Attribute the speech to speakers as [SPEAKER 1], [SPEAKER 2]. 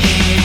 [SPEAKER 1] Yeah.